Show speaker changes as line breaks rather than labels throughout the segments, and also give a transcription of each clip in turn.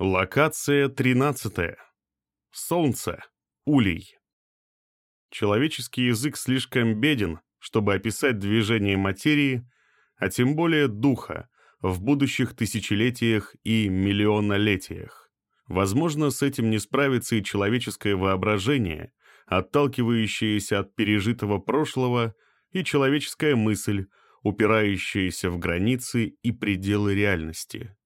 Локация 13. Солнце. Улей. Человеческий язык слишком беден, чтобы описать движение материи, а тем более духа, в будущих тысячелетиях и миллионолетиях. Возможно, с этим не справится и человеческое воображение, отталкивающееся от пережитого прошлого, и человеческая мысль, упирающаяся в границы и пределы реальности.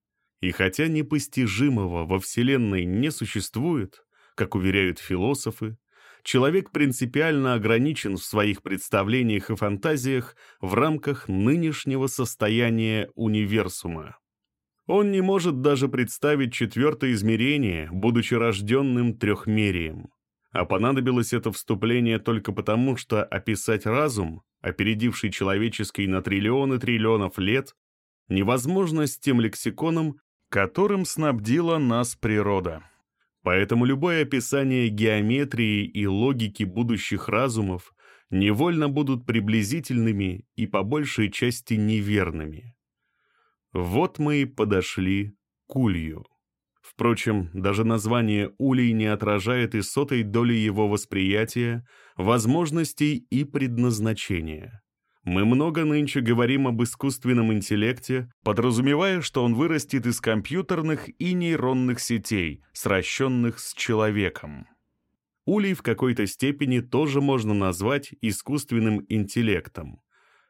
И хотя непостижимого во Вселенной не существует, как уверяют философы, человек принципиально ограничен в своих представлениях и фантазиях в рамках нынешнего состояния универсума. Он не может даже представить четвертое измерение, будучи рожденным трехмерием. А понадобилось это вступление только потому, что описать разум, опередивший человеческий на триллионы триллионов лет, невозможно с тем лексиконом, которым снабдила нас природа. Поэтому любое описание геометрии и логики будущих разумов невольно будут приблизительными и по большей части неверными. Вот мы и подошли к улью. Впрочем, даже название улей не отражает и сотой доли его восприятия, возможностей и предназначения. Мы много нынче говорим об искусственном интеллекте, подразумевая, что он вырастет из компьютерных и нейронных сетей, сращенных с человеком. Улей в какой-то степени тоже можно назвать искусственным интеллектом.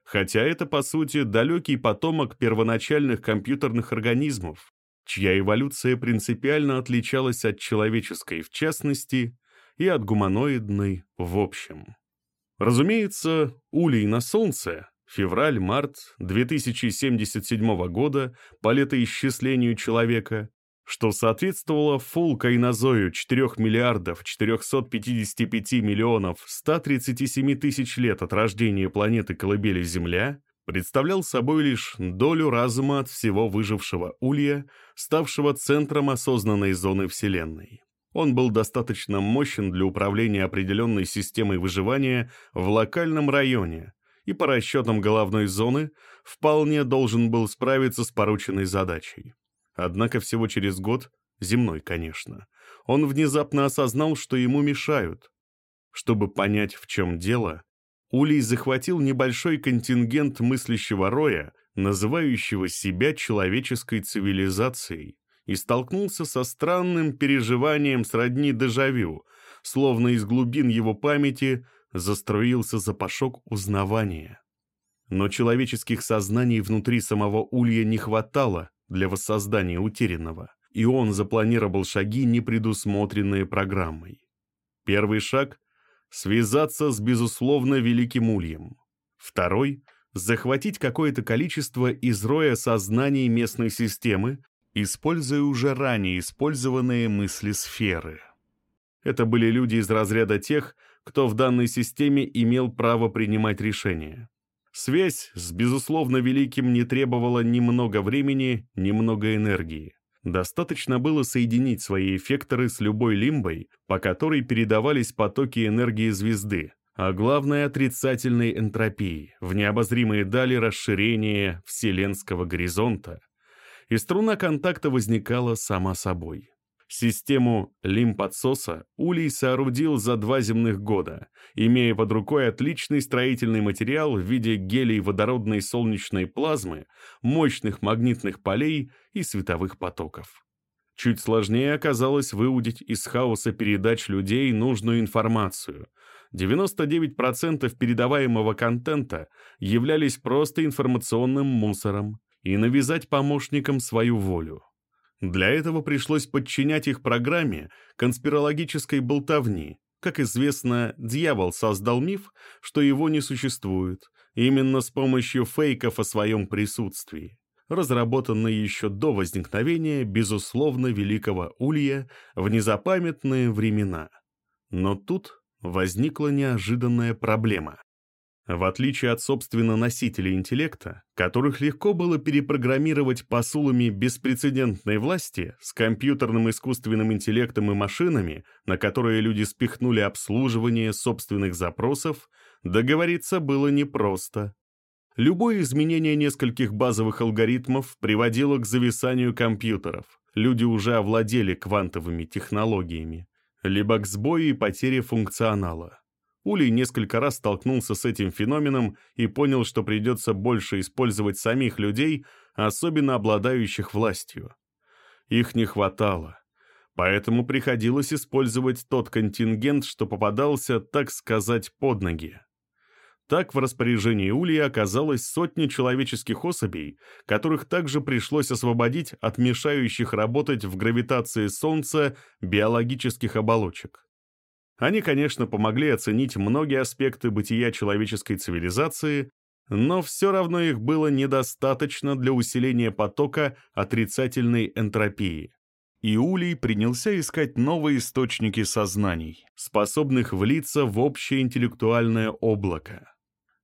Хотя это, по сути, далекий потомок первоначальных компьютерных организмов, чья эволюция принципиально отличалась от человеческой в частности и от гуманоидной в общем. Разумеется, улей на Солнце, февраль-март 2077 года по летоисчислению человека, что соответствовало фулл-кайнозою 4 миллиардов 455 миллионов 137 тысяч лет от рождения планеты Колыбели Земля, представлял собой лишь долю разума от всего выжившего улья, ставшего центром осознанной зоны Вселенной. Он был достаточно мощен для управления определенной системой выживания в локальном районе и по расчетам головной зоны вполне должен был справиться с порученной задачей. Однако всего через год, земной, конечно, он внезапно осознал, что ему мешают. Чтобы понять, в чем дело, Улей захватил небольшой контингент мыслящего роя, называющего себя человеческой цивилизацией, и столкнулся со странным переживанием сродни дежавю, словно из глубин его памяти застроился запашок узнавания. Но человеческих сознаний внутри самого Улья не хватало для воссоздания утерянного, и он запланировал шаги, не предусмотренные программой. Первый шаг — связаться с, безусловно, Великим Ульем. Второй — захватить какое-то количество из роя сознаний местной системы, используя уже ранее использованные мысли сферы. Это были люди из разряда тех, кто в данной системе имел право принимать решения. Связь с, безусловно, великим не требовала ни много времени, ни много энергии. Достаточно было соединить свои эффекторы с любой лимбой, по которой передавались потоки энергии звезды, а главное отрицательной энтропии, в необозримые дали расширения вселенского горизонта, и струна контакта возникала сама собой. Систему лимподсоса Улей соорудил за два земных года, имея под рукой отличный строительный материал в виде гелий водородной солнечной плазмы, мощных магнитных полей и световых потоков. Чуть сложнее оказалось выудить из хаоса передач людей нужную информацию. 99% передаваемого контента являлись просто информационным мусором, и навязать помощникам свою волю. Для этого пришлось подчинять их программе конспирологической болтовни. Как известно, дьявол создал миф, что его не существует, именно с помощью фейков о своем присутствии, разработанной еще до возникновения, безусловно, великого улья в незапамятные времена. Но тут возникла неожиданная проблема. В отличие от, собственно, носителей интеллекта, которых легко было перепрограммировать посулами беспрецедентной власти с компьютерным искусственным интеллектом и машинами, на которые люди спихнули обслуживание собственных запросов, договориться было непросто. Любое изменение нескольких базовых алгоритмов приводило к зависанию компьютеров. люди уже овладели квантовыми технологиями, либо к сбою и потере функционала. Улей несколько раз столкнулся с этим феноменом и понял, что придется больше использовать самих людей, особенно обладающих властью. Их не хватало, поэтому приходилось использовать тот контингент, что попадался, так сказать, под ноги. Так в распоряжении Улья оказалось сотни человеческих особей, которых также пришлось освободить от мешающих работать в гравитации Солнца биологических оболочек. Они, конечно, помогли оценить многие аспекты бытия человеческой цивилизации, но все равно их было недостаточно для усиления потока отрицательной энтропии. И Улей принялся искать новые источники сознаний, способных влиться в общее интеллектуальное облако.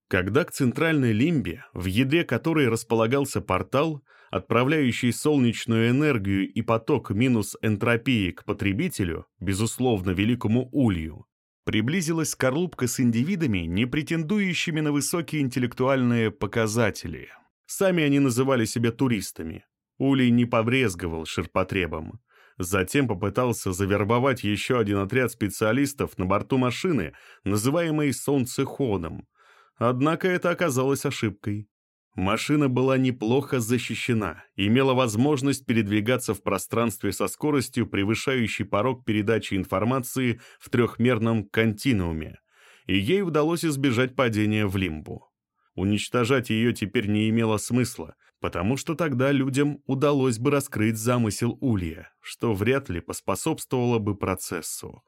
Когда к центральной лимбе, в ядре которой располагался портал, отправляющий солнечную энергию и поток минус энтропии к потребителю, безусловно, великому улью, приблизилась скорлупка с индивидами, не претендующими на высокие интеллектуальные показатели. Сами они называли себя туристами. Улей не побрезговал ширпотребом. Затем попытался завербовать еще один отряд специалистов на борту машины, называемой «Солнцеходом». Однако это оказалось ошибкой. Машина была неплохо защищена, имела возможность передвигаться в пространстве со скоростью, превышающей порог передачи информации в трехмерном континууме, и ей удалось избежать падения в лимбу. Уничтожать ее теперь не имело смысла, потому что тогда людям удалось бы раскрыть замысел Улья, что вряд ли поспособствовало бы процессу.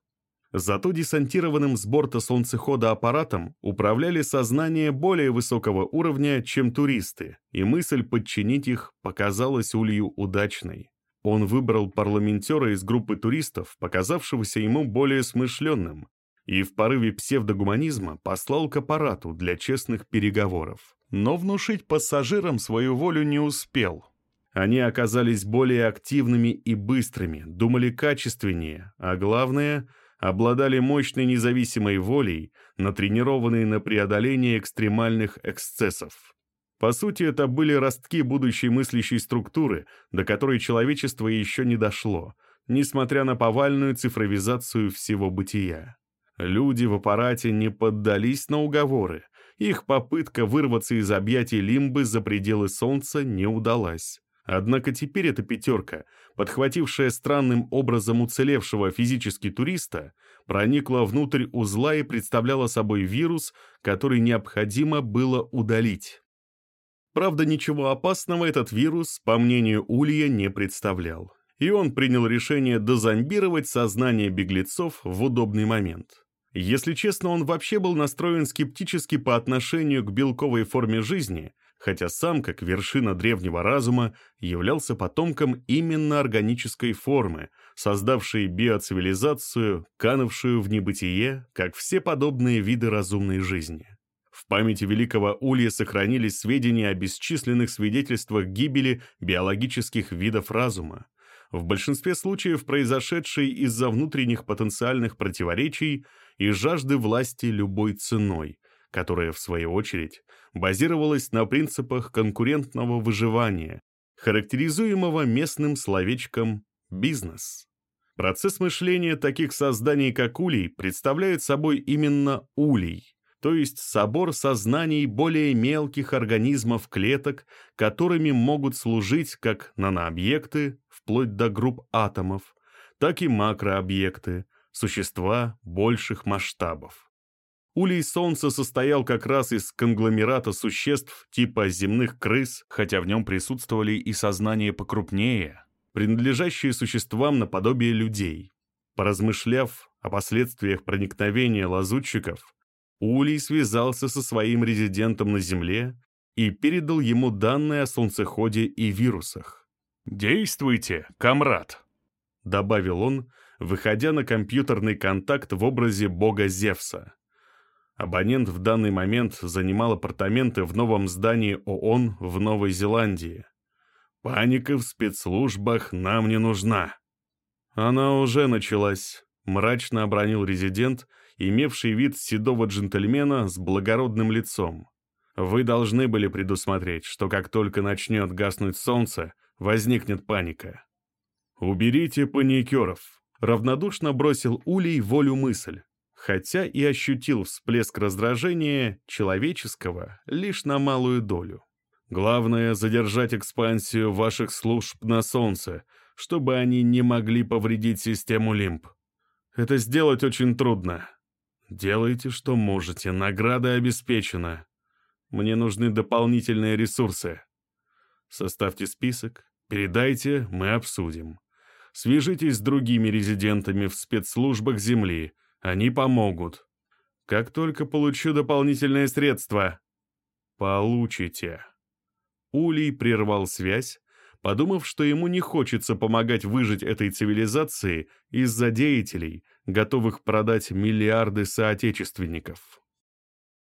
Зато десантированным с борта солнцехода аппаратом управляли сознание более высокого уровня, чем туристы, и мысль подчинить их показалась Улью удачной. Он выбрал парламентера из группы туристов, показавшегося ему более смышленным, и в порыве псевдогуманизма послал к аппарату для честных переговоров. Но внушить пассажирам свою волю не успел. Они оказались более активными и быстрыми, думали качественнее, а главное — обладали мощной независимой волей, натренированной на преодоление экстремальных эксцессов. По сути, это были ростки будущей мыслящей структуры, до которой человечество еще не дошло, несмотря на повальную цифровизацию всего бытия. Люди в аппарате не поддались на уговоры, их попытка вырваться из объятий лимбы за пределы Солнца не удалась. Однако теперь эта пятерка, подхватившая странным образом уцелевшего физически туриста, проникла внутрь узла и представляла собой вирус, который необходимо было удалить. Правда, ничего опасного этот вирус, по мнению Улья, не представлял. И он принял решение дозомбировать сознание беглецов в удобный момент. Если честно, он вообще был настроен скептически по отношению к белковой форме жизни – хотя сам, как вершина древнего разума, являлся потомком именно органической формы, создавшей биоцивилизацию, канувшую в небытие, как все подобные виды разумной жизни. В памяти великого Улья сохранились сведения о бесчисленных свидетельствах гибели биологических видов разума, в большинстве случаев произошедшей из-за внутренних потенциальных противоречий и жажды власти любой ценой, которая, в свою очередь, базировалась на принципах конкурентного выживания, характеризуемого местным словечком «бизнес». Процесс мышления таких созданий, как улей, представляет собой именно улей, то есть собор сознаний более мелких организмов клеток, которыми могут служить как нанообъекты, вплоть до групп атомов, так и макрообъекты, существа больших масштабов. Улей Солнца состоял как раз из конгломерата существ типа земных крыс, хотя в нем присутствовали и сознания покрупнее, принадлежащие существам наподобие людей. Поразмышляв о последствиях проникновения лазутчиков, Улей связался со своим резидентом на Земле и передал ему данные о солнцеходе и вирусах. «Действуйте, комрад!» — добавил он, выходя на компьютерный контакт в образе бога Зевса. Абонент в данный момент занимал апартаменты в новом здании ООН в Новой Зеландии. Паника в спецслужбах нам не нужна. Она уже началась, мрачно обронил резидент, имевший вид седого джентльмена с благородным лицом. Вы должны были предусмотреть, что как только начнет гаснуть солнце, возникнет паника. «Уберите паникеров», — равнодушно бросил Улей волю мысль, хотя и ощутил всплеск раздражения человеческого лишь на малую долю. «Главное — задержать экспансию ваших служб на Солнце, чтобы они не могли повредить систему Лимб. Это сделать очень трудно. Делайте, что можете, награда обеспечена. Мне нужны дополнительные ресурсы. Составьте список, передайте, мы обсудим. Свяжитесь с другими резидентами в спецслужбах Земли, они помогут. Как только получу дополнительные средства, получите. Улей прервал связь, подумав, что ему не хочется помогать выжить этой цивилизации из-за деятелей, готовых продать миллиарды соотечественников.